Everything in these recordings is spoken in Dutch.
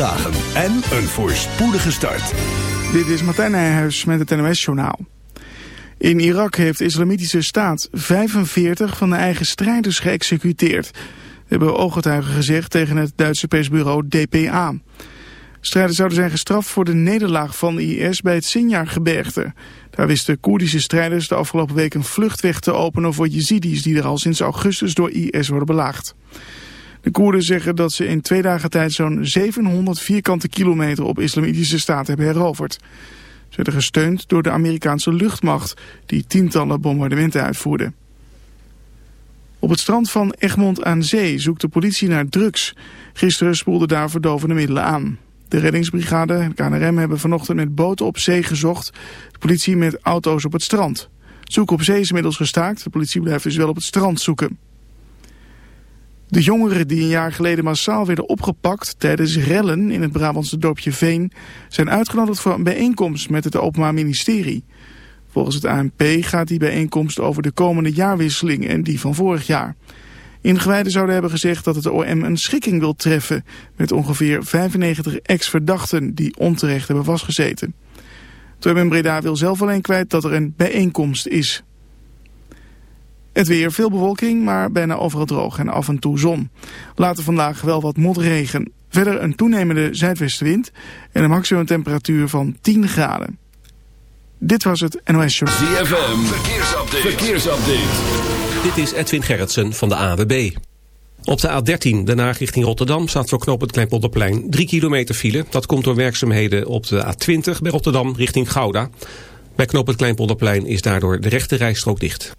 dagen en een voorspoedige start. Dit is Martijn Nijhuis met het NOS-journaal. In Irak heeft de Islamitische Staat 45 van de eigen strijders geëxecuteerd. hebben ooggetuigen gezegd tegen het Duitse persbureau DPA. Strijders zouden zijn gestraft voor de nederlaag van IS bij het Sinjar-gebergte. Daar wisten Koerdische strijders de afgelopen week een vluchtweg te openen voor Jezidis die er al sinds augustus door IS worden belaagd. De Koerden zeggen dat ze in twee dagen tijd zo'n 700 vierkante kilometer op islamitische staat hebben heroverd. Ze werden gesteund door de Amerikaanse luchtmacht die tientallen bombardementen uitvoerde. Op het strand van Egmond aan Zee zoekt de politie naar drugs. Gisteren spoelden daar verdovende middelen aan. De reddingsbrigade en KNRM hebben vanochtend met boten op zee gezocht. De politie met auto's op het strand. Zoeken op zee is inmiddels gestaakt. De politie blijft dus wel op het strand zoeken. De jongeren die een jaar geleden massaal werden opgepakt tijdens rellen in het Brabantse dorpje Veen zijn uitgenodigd voor een bijeenkomst met het Openbaar Ministerie. Volgens het ANP gaat die bijeenkomst over de komende jaarwisseling en die van vorig jaar. Ingewijden zouden hebben gezegd dat het OM een schikking wil treffen met ongeveer 95 ex-verdachten die onterecht hebben vastgezeten. Het OM Breda wil zelf alleen kwijt dat er een bijeenkomst is. Het weer, veel bewolking, maar bijna overal droog en af en toe zon. Later vandaag wel wat motregen. Verder een toenemende zuidwestenwind en een maximum temperatuur van 10 graden. Dit was het NOS Show. ZFM, verkeersupdate. verkeersupdate. Dit is Edwin Gerritsen van de AWB. Op de A13, daarna richting Rotterdam, staat voor knoop het Kleinpolderplein 3 kilometer file. Dat komt door werkzaamheden op de A20 bij Rotterdam richting Gouda. Bij knoop het Kleinpolderplein is daardoor de rechte rijstrook dicht.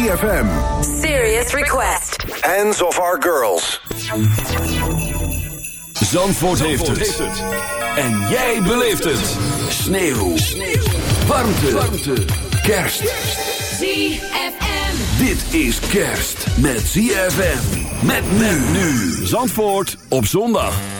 3FM. Serious Request. Hands of our girls. Zandvoort, heeft, het. En jij beleeft het. Sneeuw. Warmte. Warmte. Kerst. ZFM. Dit is kerst met ZFM. Met men nu. Zandvoort op zondag.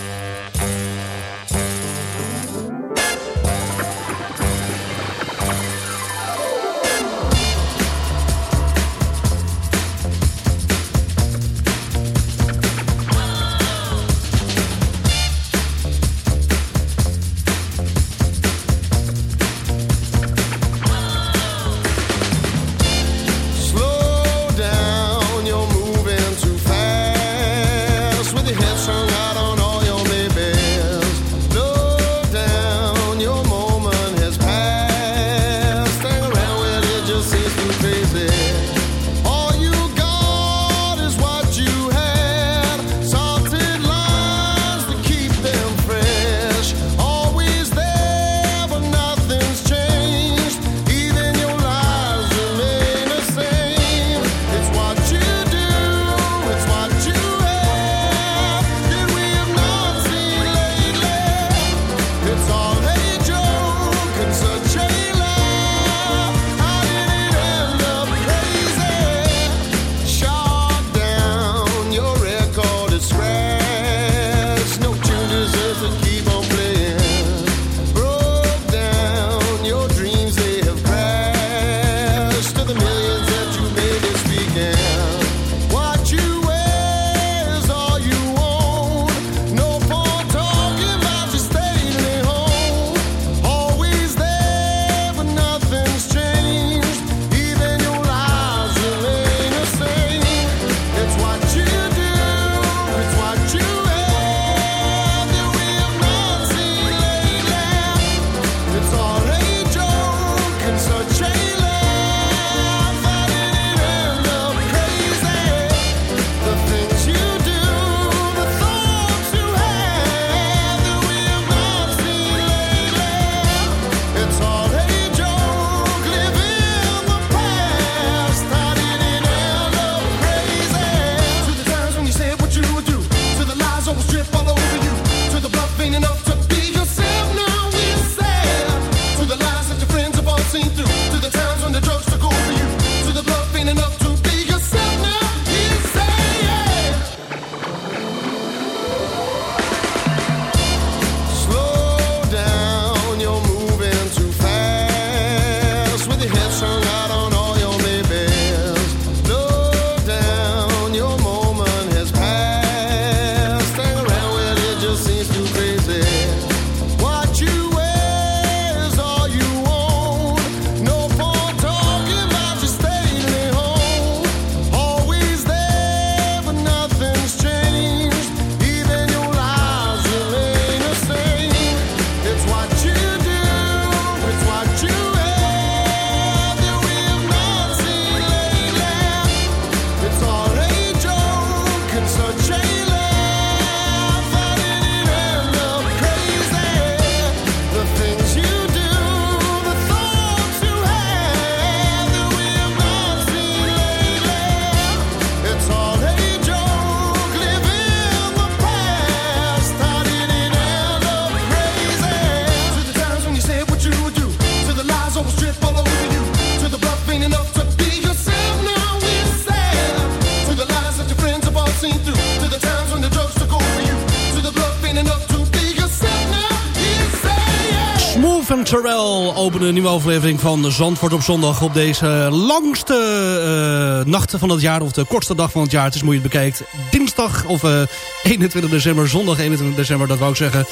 De een nieuwe aflevering van Zandvoort op zondag. Op deze langste eh, uh, nacht van het jaar, of de kortste dag van het jaar. Het is moeilijk bekijkt. Dinsdag, of eh, 21 december, zondag 21 december, dat wou ik zeggen.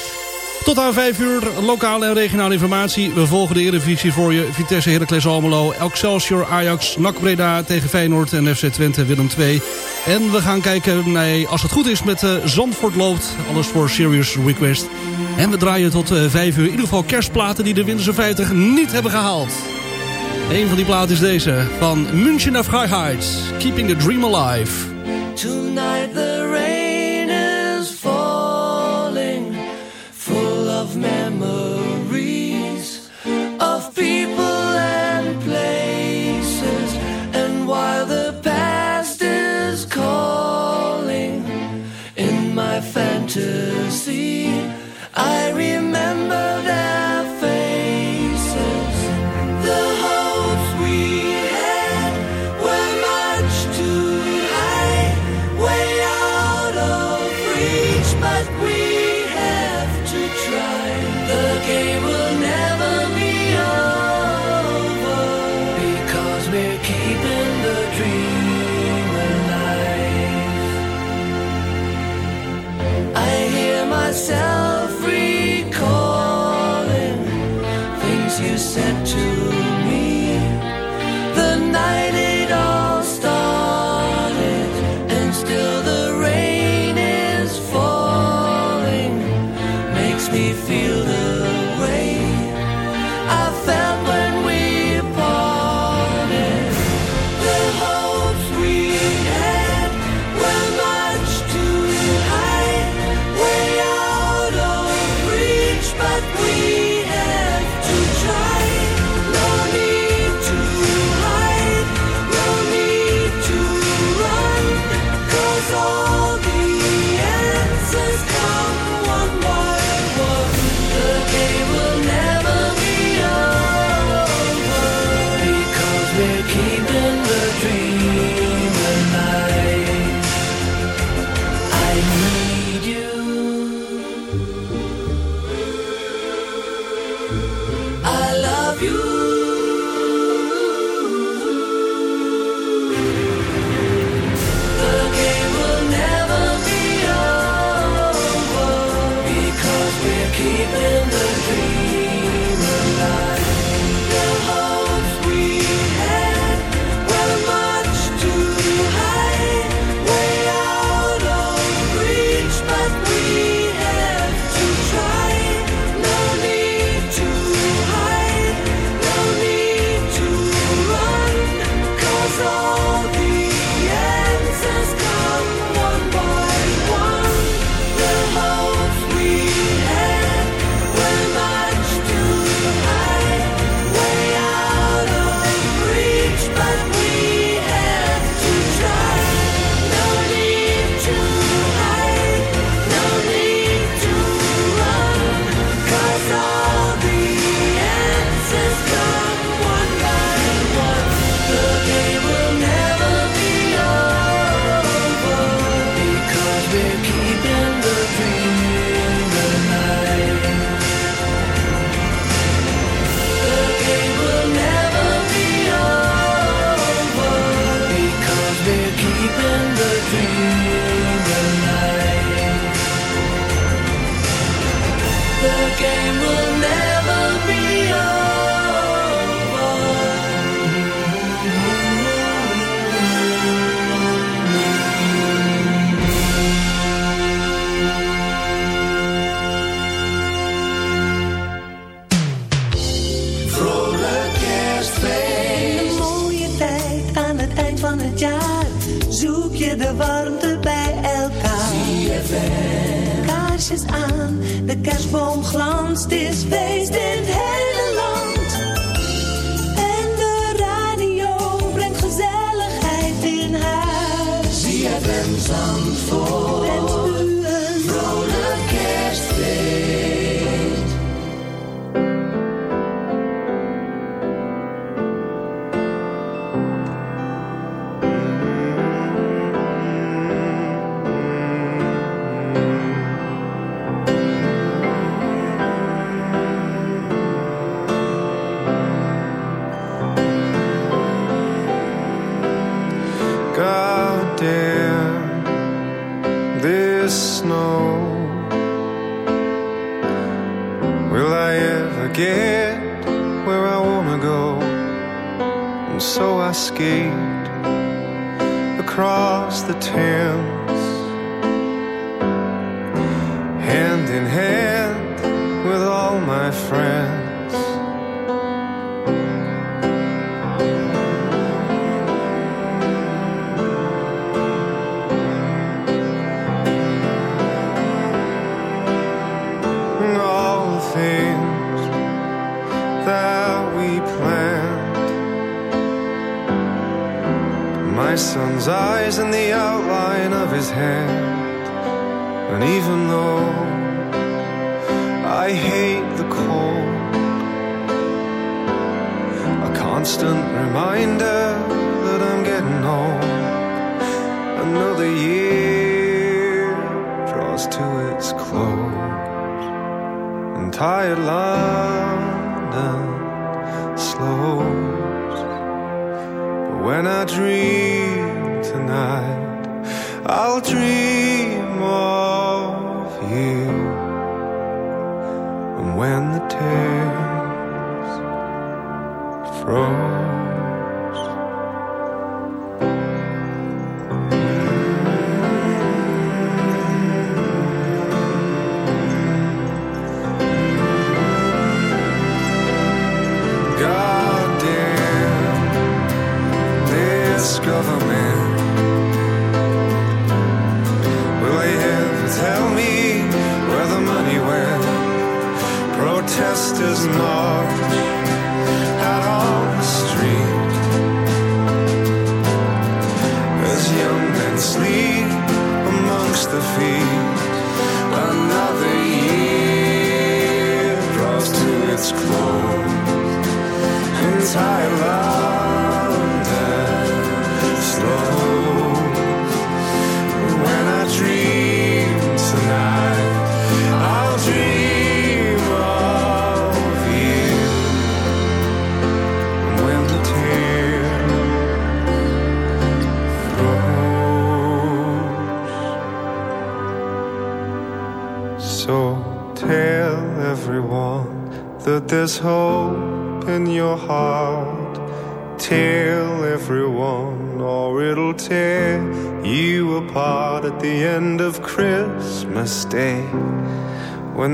Tot aan 5 uur lokale en regionale informatie. We volgen de Eredivisie voor je. Vitesse, Heracles, Almelo, Excelsior, Ajax, NAC Breda tegen Feyenoord en FC Twente, Willem 2. En we gaan kijken, naar als het goed is, met uh, Zandvoort loopt. Alles voor Serious Request. En we draaien tot eh, vijf 5 uur in ieder geval kerstplaten die de Winterse 50 niet hebben gehaald. Een van die platen is deze, van München of Freiheit, Keeping the Dream Alive. Tonight the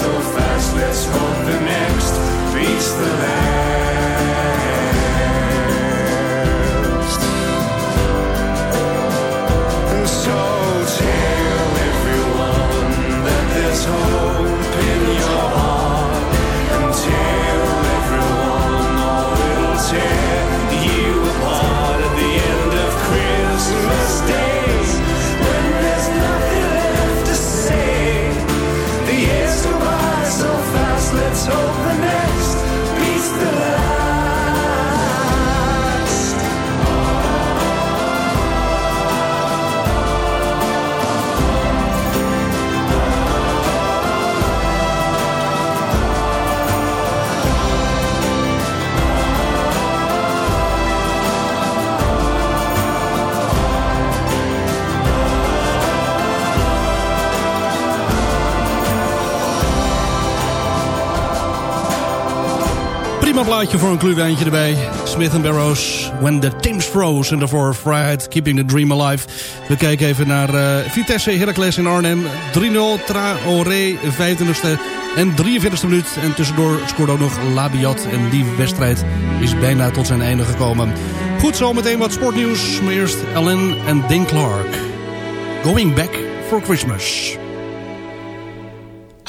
so fast. plaatje voor een kluwijntje erbij. Smith Barrows, When the Timbs Froze. En daarvoor Vrijheid, Keeping the Dream Alive. We kijken even naar eh, Vitesse Heracles in Arnhem. 3-0, Traoré, 25e en 43e minuut. En tussendoor scoorde ook nog Labiat. En die wedstrijd is bijna tot zijn einde gekomen. Goed, zo meteen wat sportnieuws. Maar eerst Ellen en Dean Clark. Going back for Christmas.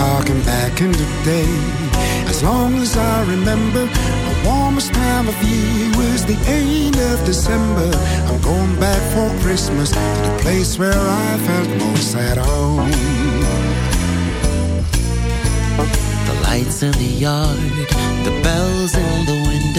Talking back in the day. As long as I remember, the warmest time of year was the end of December. I'm going back for Christmas to the place where I felt most at home. The lights in the yard, the bells in the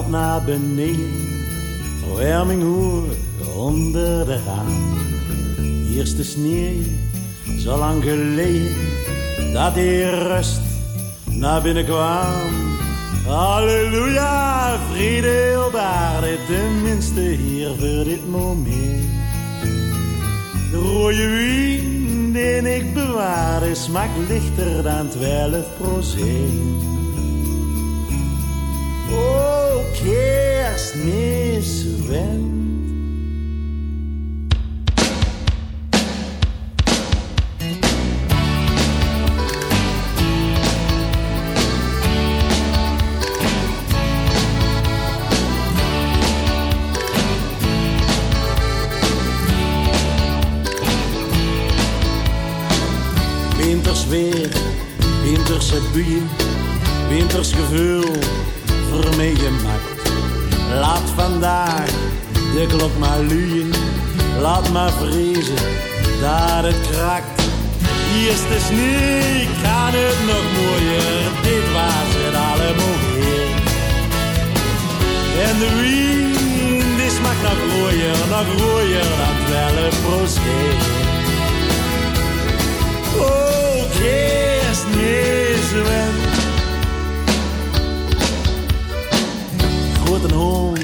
Valt naar beneden, verwarming hoor onder de raam. Eerste sneeuw, zo lang geleden, dat die rust naar binnen kwam. Halleluja, vrede aarde, tenminste hier voor dit moment. De rode wien die ik bewaarde, smaakt lichter dan 12 procent. Oh, kerstmis wend. Winters weer, winterse buien, winters gevoel Laat vandaag de klok maar luien. Laat maar vrezen dat het krakt. Hier is de sneeuw, kan het nog mooier. Dit was het allemaal weer. En de wind is mag nog rooier, nog rooier dan twaalf procent. Oh, kerstmis, wen. Grote hond,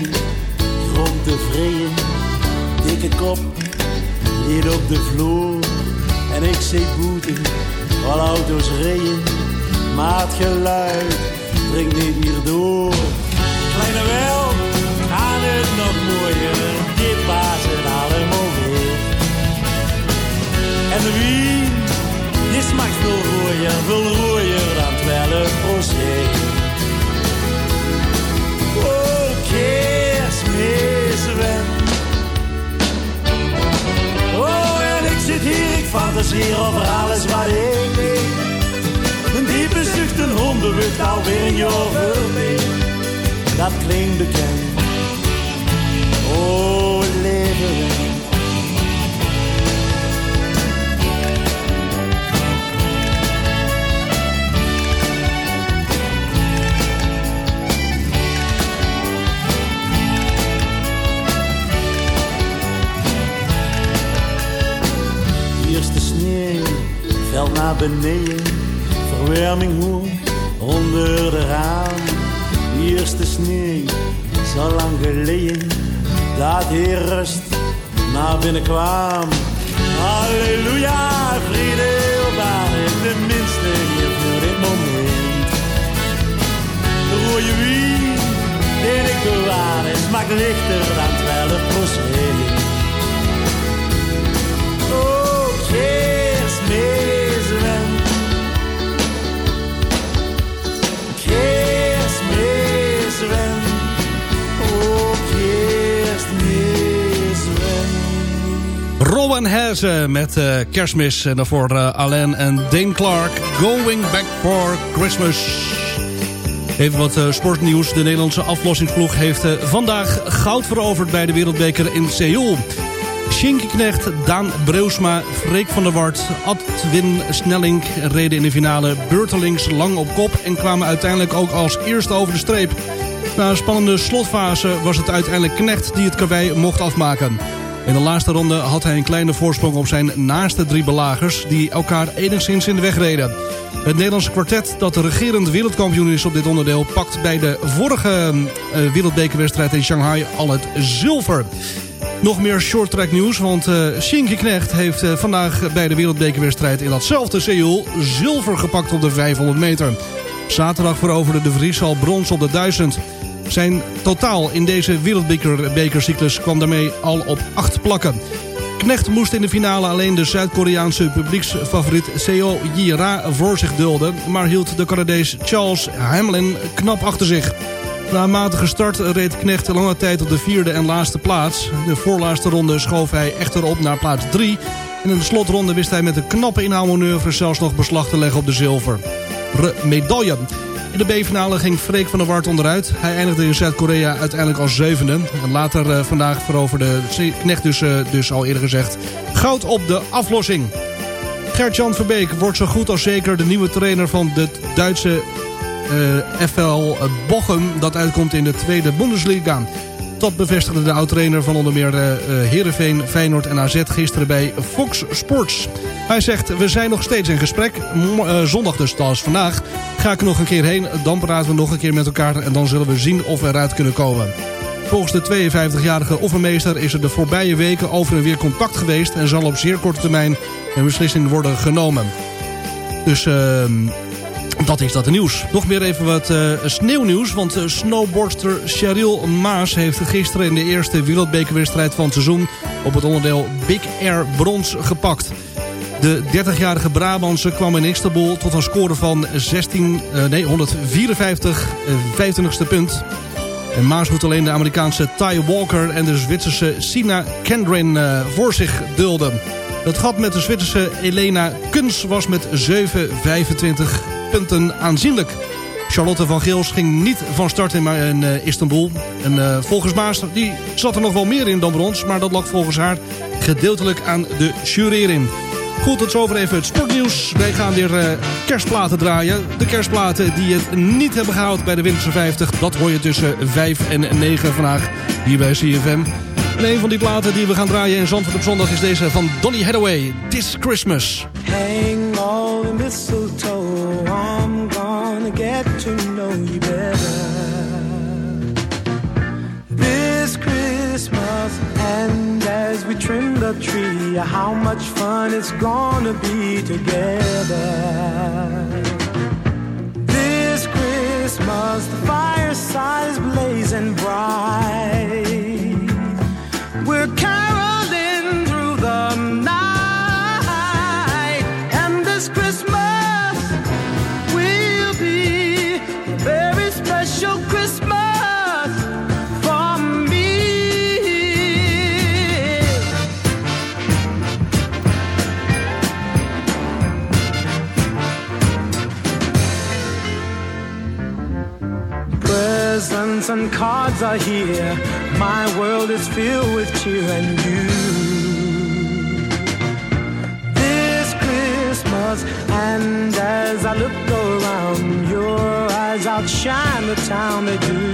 grond tevreden, dikke kop, ligt op de vloer. En ik zie boete, al auto's reden, maar het geluid dringt niet meer door. Kleine wel, kan het nog mooier, dit was het allemaal weer. En wien, die smaakt veel rooier, veel hier, over alles wat ik weet. Een diepe zucht, een hondenwut, alweer een jaar. Dat klinkt bekend. Oh, leven beneden, verwarming hoor onder de raam. Eerste sneeuw is al lang geleden dat hier rust naar binnen kwam. Halleluja, vrede op aarde, tenminste hier voor dit moment. De rode wien, die ik bewaar, smaakt lichter dan 12 procent. Rowan Herzen met eh, kerstmis. En daarvoor eh, Alain en Dane Clark. Going Back for Christmas. Even wat eh, sportnieuws. De Nederlandse aflossingsploeg heeft vandaag goud veroverd bij de wereldbeker in Seoul. Shinky Knecht, Daan Breusma, Freek van der Wart, Adwin Snelling reden in de finale beurtelings lang op kop en kwamen uiteindelijk ook als eerste over de streep. Na een spannende slotfase was het uiteindelijk Knecht die het karwei mocht afmaken. In de laatste ronde had hij een kleine voorsprong op zijn naaste drie belagers... die elkaar enigszins in de weg reden. Het Nederlandse kwartet dat de regerend wereldkampioen is op dit onderdeel... pakt bij de vorige eh, wereldbekerwedstrijd in Shanghai al het zilver. Nog meer shorttrack nieuws, want uh, Knecht heeft uh, vandaag bij de wereldbekerwedstrijd in datzelfde Seoul zilver gepakt op de 500 meter. Zaterdag veroverde de Vries al brons op de 1000. Zijn totaal in deze wereldbekercyclus kwam daarmee al op 8 plakken. Knecht moest in de finale alleen de Zuid-Koreaanse publieksfavoriet Seo Ji-ra voor zich dulden... maar hield de Canadees Charles Hamlin knap achter zich. Na een matige start reed Knecht lange tijd op de vierde en laatste plaats. De voorlaatste ronde schoof hij echter op naar plaats 3. En in de slotronde wist hij met een knappe inhaalmanoeuvre zelfs nog beslag te leggen op de zilver. medaille. In de B-finale ging Freek van der Wart onderuit. Hij eindigde in Zuid-Korea uiteindelijk als zevende. En later uh, vandaag veroverde Knecht dus, uh, dus al eerder gezegd goud op de aflossing. Gert-Jan Verbeek wordt zo goed als zeker de nieuwe trainer van de Duitse uh, FL Bochum. Dat uitkomt in de tweede Bundesliga. Dat bevestigde de oud-trainer van onder meer uh, Heerenveen, Feyenoord en AZ gisteren bij Fox Sports. Hij zegt, we zijn nog steeds in gesprek. Uh, zondag dus, als vandaag, ga ik er nog een keer heen. Dan praten we nog een keer met elkaar en dan zullen we zien of we eruit kunnen komen. Volgens de 52-jarige offermeester is er de voorbije weken over en weer contact geweest... en zal op zeer korte termijn een beslissing worden genomen. Dus... Uh, dat is dat nieuws. Nog meer even wat uh, sneeuwnieuws. Want uh, snowboardster Cheryl Maas heeft gisteren in de eerste wereldbekerwedstrijd van het seizoen... op het onderdeel Big Air brons gepakt. De 30-jarige Brabantse kwam in Istanbul tot een score van 16, uh, nee, 154, 25ste punt. En Maas moet alleen de Amerikaanse Ty Walker en de Zwitserse Sina Kendrin voor zich dulden. Het gat met de Zwitserse Elena Kuns was met 7,25 punten aanzienlijk. Charlotte van Geels ging niet van start in, uh, Istanbul. En uh, volgens Maas die zat er nog wel meer in dan brons... maar dat lag volgens haar gedeeltelijk aan de jurering. Goed, tot zover even het sportnieuws. Wij gaan weer uh, kerstplaten draaien. De kerstplaten die het niet hebben gehaald bij de Winterse 50... dat hoor je tussen 5 en 9 vandaag hier bij CFM. En een van die platen die we gaan draaien in Zandvoort op zondag... is deze van Donny Hathaway, This Christmas. Hang all the mistletoe, I'm gonna get to know you better. This Christmas, and as we trim the tree, how much fun it's gonna be together. This Christmas, the fireside is blazing bright. Presents and cards are here. My world is filled with cheer and you. This Christmas, and as I look around, your eyes outshine the town they do.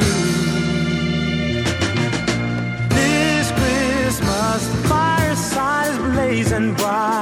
This Christmas, the fireside is blazing bright.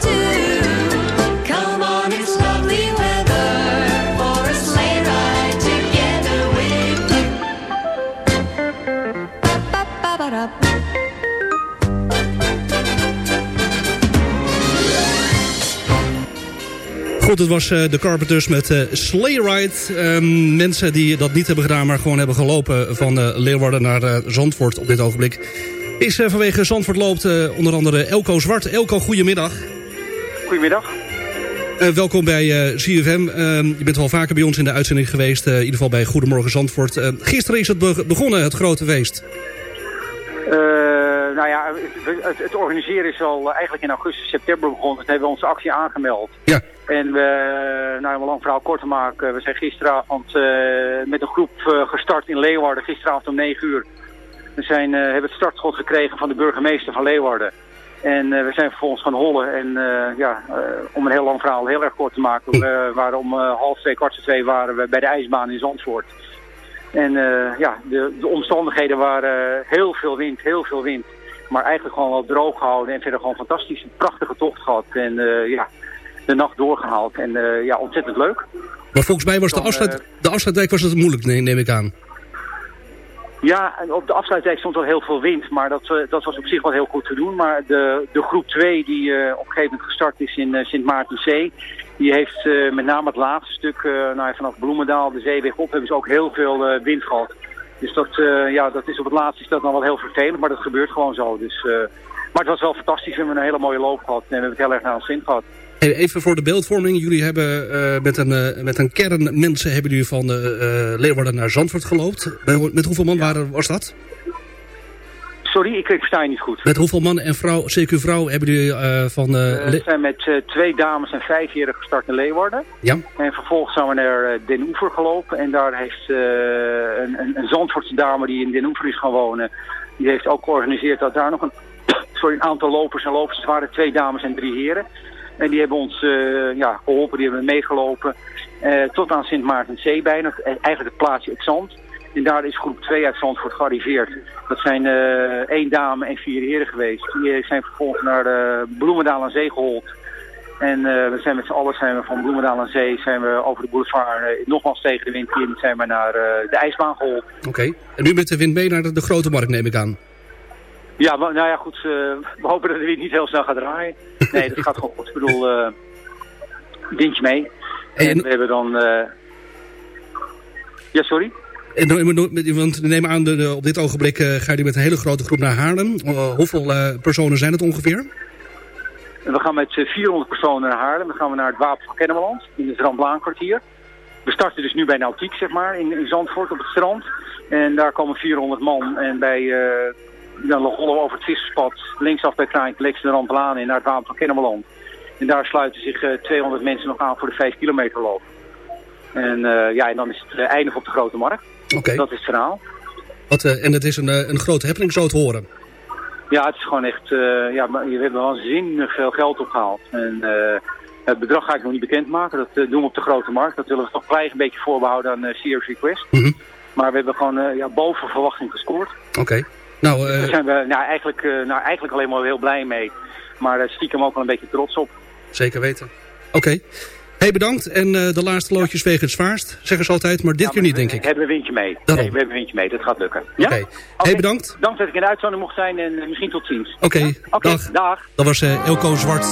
Goed, het was eh, de Carpenters met eh Sleigh Ride. Ehm, mensen die dat niet hebben gedaan, maar gewoon hebben gelopen van eh, Leeuwarden naar Zandvoort op dit ogenblik. Is vanwege Zandvoort loopt onder andere Elko Zwart. Elko, goedemiddag. Goedemiddag. Eh, welkom bij eh CFM. Ehm, je bent wel vaker bij ons in de uitzending geweest. in ieder geval bij Goedemorgen Zandvoort. Gisteren is het be- begonnen, het grote feest. Nou ja, het, het, organiseren is al eh, eigenlijk in augustus, september begonnen. Toen hebben we onze actie aangemeld. Ja. En we, nou om een lang verhaal kort te maken, we zijn gisteravond eh, met een groep eh, gestart in Leeuwarden, gisteravond om 9 uur. We zijn, hebben het startschot gekregen van de burgemeester van Leeuwarden. En we zijn vervolgens gaan hollen. En ja, om een heel lang verhaal heel erg kort te maken, we waren om half twee, kwart voor twee waren we bij de ijsbaan in Zandvoort. En ja, de, de omstandigheden waren heel veel wind, heel veel wind. Maar eigenlijk gewoon wel droog gehouden en verder gewoon fantastisch. Een prachtige tocht gehad. En eh, ja, de nacht doorgehaald. En eh, ja, ontzettend leuk. Maar volgens mij was de, Dan, afsluit, eh, de afsluitdijk was het moeilijk, neem, ik aan. Ja, en op de afsluitdijk stond wel heel veel wind, maar dat, eh, dat was op zich wel heel goed te doen. Maar de, de groep 2 die eh, op een gegeven moment gestart is in eh, Sint Maartenzee, die heeft eh, met name het laatste stuk, eh, nou, vanaf Bloemendaal, de zeeweg op, hebben ze ook heel veel eh, wind gehad. Dus dat, eh, ja, dat is op het laatste is dat dan wel heel vervelend, maar dat gebeurt gewoon zo. Dus, eh, maar het was wel fantastisch, we hebben een hele mooie loop gehad en we hebben het heel erg naar ons zin gehad. Even voor de beeldvorming. Jullie hebben eh, met, een, met een kern mensen hebben jullie van Leeuwarden naar Zandvoort geloopt. Met hoeveel man waren, was dat? Sorry, ik, ik versta je niet goed. Met hoeveel man en vrouw, CQ vrouw, hebben jullie eh, van... eh, Eh, we zijn met twee dames en vijf heren gestart in Leeuwarden. ja? En vervolgens zijn we naar Den Oever gelopen. En daar heeft een, een, een Zandvoortse dame die in Den Oever is gaan wonen... die heeft ook georganiseerd dat daar nog een, sorry, een aantal lopers en lopers... het waren twee dames en drie heren. En die hebben ons ja, geholpen, die hebben meegelopen... tot aan Sint Maartenzee bijna, eigenlijk het plaatsje Het Zand... En daar is groep 2 uit Zandvoort gearriveerd. Dat zijn eh, één dame en vier heren geweest. Die eh, zijn vervolgens naar de Bloemendaal aan Zee gehold. En eh, we zijn met z'n allen zijn we van Bloemendaal aan Zee zijn we over de boulevard, eh, nogmaals tegen de wind in, zijn we naar eh, de ijsbaan gehold. Oké. En nu met de wind mee naar de, de grote markt, neem ik aan. Ja, maar, nou ja, goed. eh, we hopen dat de wind niet heel snel gaat draaien. Nee, dat gaat gewoon goed. Ik bedoel, eh windje mee. En, we hebben dan... eh, Ja, sorry? En, want nemen aan, de, op dit ogenblik eh, gaan jullie met een hele grote groep naar Haarlem. Eh, hoeveel eh, personen zijn het ongeveer? We gaan met eh, 400 personen naar Haarlem. Dan gaan we naar het Wapen van Kennemerland, in het Ramblaan-kwartier. We starten dus nu bij Nautiek, zeg maar, in, in Zandvoort op het strand. En daar komen 400 man. En bij, dan rollen we over het visserspad, linksaf bij Kraantje, links de Ramblaan in naar het Wapen van Kennemerland. En daar sluiten zich eh, 200 mensen nog aan voor de 5 kilometer loop. En, ja, en dan is het eindig op de Grote Markt. Oké. Dat is het verhaal. Wat, eh, en het is een, eh, een grote happening zo te horen. Ja, het is gewoon echt, eh, ja, maar we hebben waanzinnig veel geld opgehaald. En Het bedrag ga ik nog niet bekendmaken. Dat doen we op de grote markt. Dat willen we toch gelijk een beetje voorbehouden aan uh, Serious Request. Maar we hebben gewoon ja, boven verwachting gescoord. Oké. Nou, Daar zijn we nou, eigenlijk, nou, eigenlijk alleen maar heel blij mee. Maar stiekem ook wel een beetje trots op. zeker weten. Oké. Hey, bedankt. En eh, de laatste loodjes wegen het zwaarst, zeggen ze altijd. Maar dit keer niet, denk ik. Hebben we windje mee. Daarom. Nee, we hebben windje mee. Dat gaat lukken. Ja? Oké. Hey, bedankt. Dank dat ik in de uitzending mocht zijn en eh, misschien tot ziens. Oké, Oké, dag. dag. Dat was eh, Elko Zwart.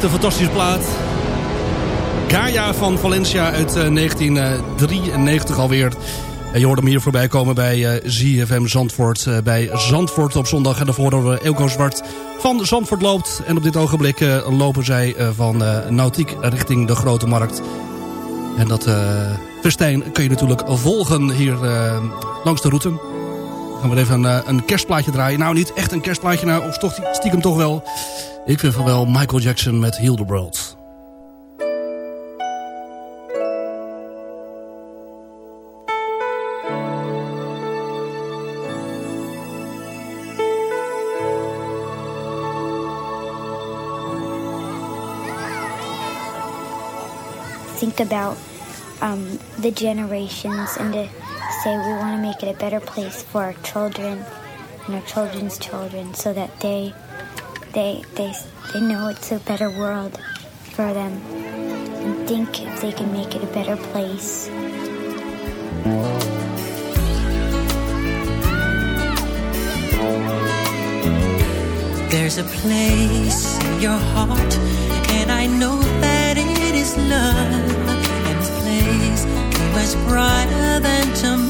Blijft een fantastische plaat. Gaia van Valencia uit eh, 1993 alweer. En je hoorde hem hier voorbij komen bij eh, ZFM Zandvoort. eh, bij Zandvoort op zondag. En daarvoor horen we Elko Zwart van Zandvoort loopt. En op dit ogenblik eh, lopen zij eh, van eh, Nautiek richting de Grote Markt. En dat eh festijn kun je natuurlijk volgen hier eh, langs de route. Dan gaan we even een, eh, een kerstplaatje draaien. Nou, niet echt een kerstplaatje, nou, of toch, stiekem toch wel. Ik vind van wel Michael Jackson met think about um, the generations and to say we want to make it a better place for our children and our children's children so that they they they they know it's a better world for them and think if they can make it a better place. There's a place in your heart, and I know that it is love. And this place is much brighter than tomorrow.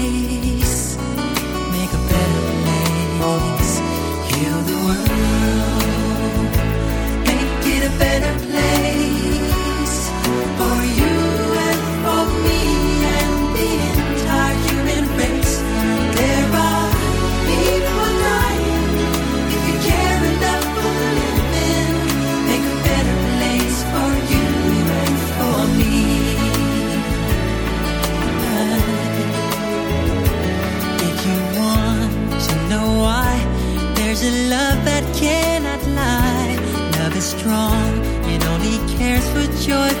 a love that cannot lie. Love is strong, it only cares for joyful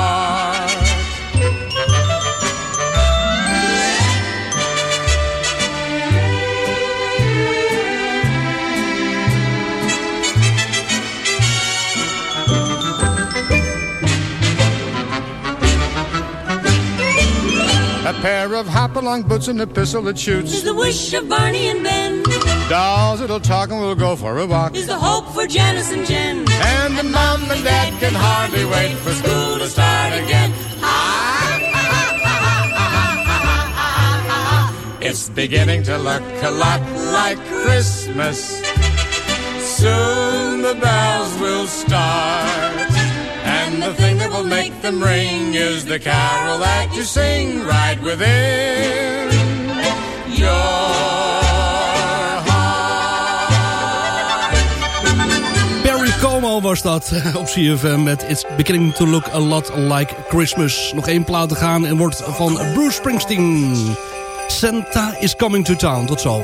A pair of hop-along boots and a pistol that shoots. Is the wish of Barney and Ben. Dolls that'll talk and we'll go for a walk. Is the hope for Janice and Jen. And the mom and dad can hardly wait for school to start again. It's beginning to look a lot like Christmas. Soon the bells will start. And the thing that will make them ring is the carol that you sing right within your Barry Como was dat op CFM met It's Beginning to Look a Lot Like Christmas. Nog één plaat te gaan en wordt van Bruce Springsteen. Santa is coming to town. Tot zo.